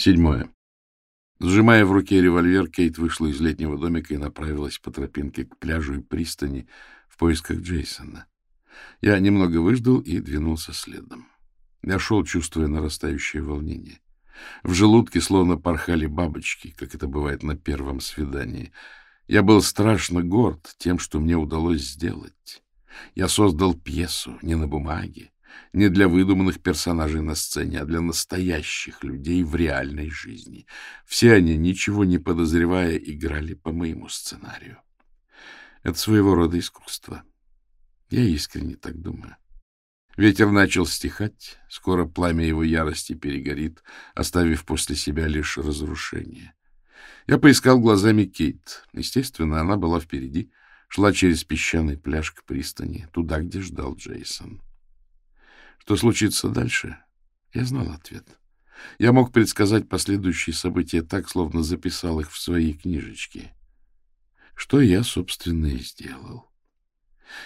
Седьмое. Сжимая в руке револьвер, Кейт вышла из летнего домика и направилась по тропинке к пляжу и пристани в поисках Джейсона. Я немного выждал и двинулся следом. Я шел, чувствуя нарастающее волнение. В желудке словно порхали бабочки, как это бывает на первом свидании. Я был страшно горд тем, что мне удалось сделать. Я создал пьесу не на бумаге, не для выдуманных персонажей на сцене, а для настоящих людей в реальной жизни. Все они, ничего не подозревая, играли по моему сценарию. Это своего рода искусство. Я искренне так думаю. Ветер начал стихать, скоро пламя его ярости перегорит, оставив после себя лишь разрушение. Я поискал глазами Кейт. Естественно, она была впереди, шла через песчаный пляж к пристани, туда, где ждал Джейсон. Что случится дальше? Я знал ответ. Я мог предсказать последующие события так, словно записал их в свои книжечки. Что я, собственно, и сделал.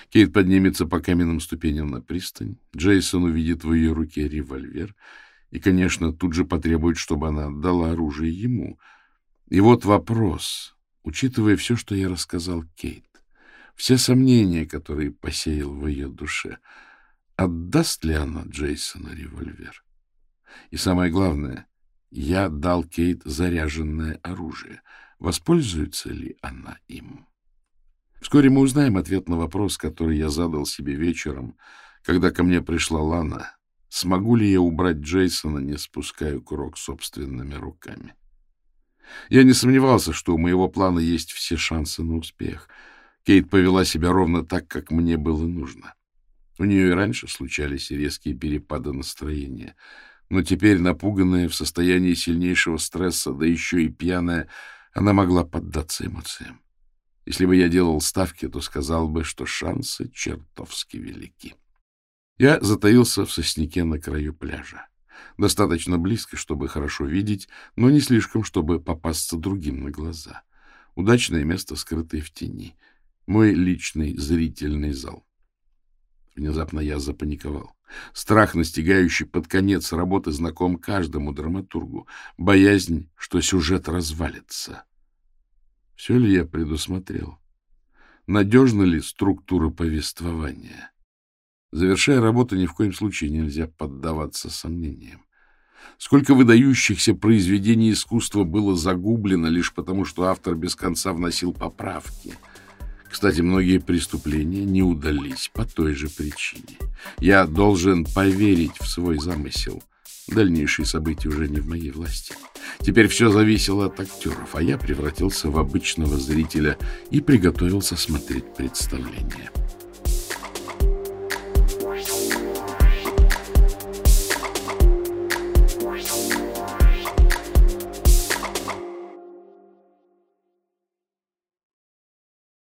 Кейт поднимется по каменным ступеням на пристань. Джейсон увидит в ее руке револьвер и, конечно, тут же потребует, чтобы она отдала оружие ему. И вот вопрос, учитывая все, что я рассказал Кейт, все сомнения, которые посеял в ее душе, отдаст ли она Джейсону револьвер? И самое главное, я дал Кейт заряженное оружие. Воспользуется ли она им? Вскоре мы узнаем ответ на вопрос, который я задал себе вечером, когда ко мне пришла Лана. Смогу ли я убрать Джейсона, не спуская курок собственными руками? Я не сомневался, что у моего плана есть все шансы на успех. Кейт повела себя ровно так, как мне было нужно. У нее и раньше случались резкие перепады настроения, но теперь, напуганная, в состоянии сильнейшего стресса, да еще и пьяная, она могла поддаться эмоциям. Если бы я делал ставки, то сказал бы, что шансы чертовски велики. Я затаился в сосняке на краю пляжа. Достаточно близко, чтобы хорошо видеть, но не слишком, чтобы попасться другим на глаза. Удачное место, скрытое в тени. Мой личный зрительный зал. Внезапно я запаниковал. Страх, настигающий под конец работы, знаком каждому драматургу. Боязнь, что сюжет развалится. Все ли я предусмотрел? Надежна ли структура повествования? Завершая работу, ни в коем случае нельзя поддаваться сомнениям. Сколько выдающихся произведений искусства было загублено лишь потому, что автор без конца вносил поправки. Кстати, многие преступления не удались по той же причине. Я должен поверить в свой замысел — Дальнейшие события уже не в моей власти. Теперь все зависело от актеров, а я превратился в обычного зрителя и приготовился смотреть представление.